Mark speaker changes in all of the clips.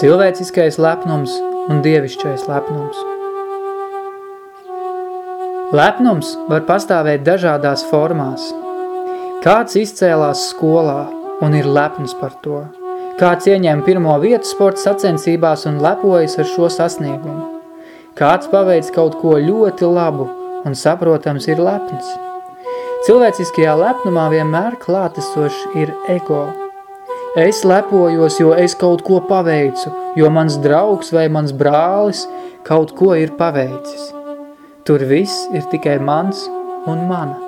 Speaker 1: cilvēciskais lepnums un dievišķais lepnums. Lepnums var pastāvēt dažādās formās. Kāds izcēlās skolā un ir lepns par to. Kāds ieņem pirmo vietu sporta sacensībās un lepojas ar šo sasniegumu. Kāds paveic kaut ko ļoti labu un saprotams ir lepns. Cilvēciskajā lepnumā vienmēr klātesoši ir ego – Es lepojos, jo es kaut ko paveicu, jo mans draugs vai mans brālis kaut ko ir paveicis. Tur viss ir tikai mans un mana.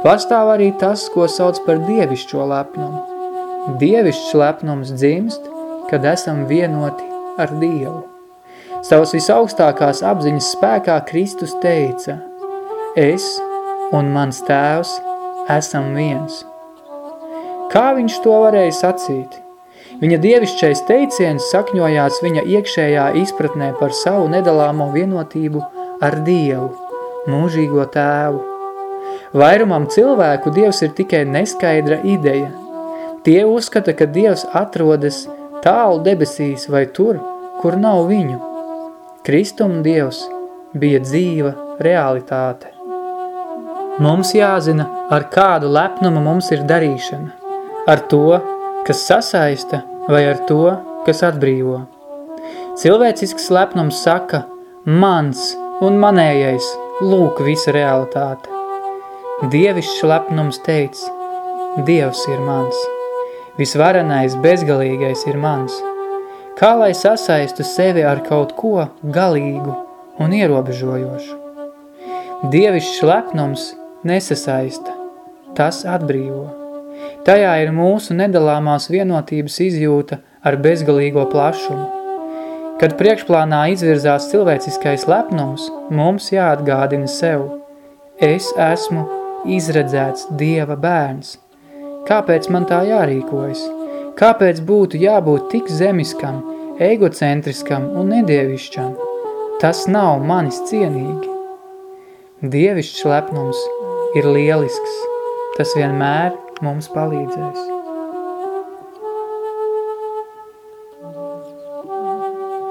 Speaker 1: Pastāv arī tas, ko sauc par dievišķo lepnumu. Dievišķs lepnums dzimst, kad esam vienoti ar Dievu. Savas visaugstākās apziņas spēkā Kristus teica, es un mans tēvs esam viens – Kā viņš to varēja sacīt? Viņa dievišķais teiciens sakņojās viņa iekšējā izpratnē par savu nedalāmo vienotību ar Dievu, mūžīgo tēvu. Vairumam cilvēku Dievs ir tikai neskaidra ideja. Tie uzskata, ka Dievs atrodas tālu debesīs vai tur, kur nav viņu. Kristum Dievs bija dzīva realitāte. Mums jāzina, ar kādu lepnumu mums ir darīšana ar to, kas sasaista, vai ar to, kas atbrīvo. Cilvēcisks lepnums saka, mans un manējais, lūk visa realitāte. Dievišķs lepnums teic, Dievs ir mans, visvarenais, bezgalīgais ir mans. Kā lai sasaistu sevi ar kaut ko galīgu un ierobežojošu? Dievišķs lepnums nesasaista, tas atbrīvo. Tajā ir mūsu nedalāmās vienotības izjūta ar bezgalīgo plašumu. Kad priekšplānā izvirzās cilvēciskais lepnums, mums jāatgādina sev. Es esmu izredzēts Dieva bērns. Kāpēc man tā jārīkojas? Kāpēc būtu jābūt tik zemiskam, egocentriskam un nedievišķam? Tas nav manis cienīgi. Dievišķs lepnums ir lielisks. Tas vienmēr mums palīdzēs.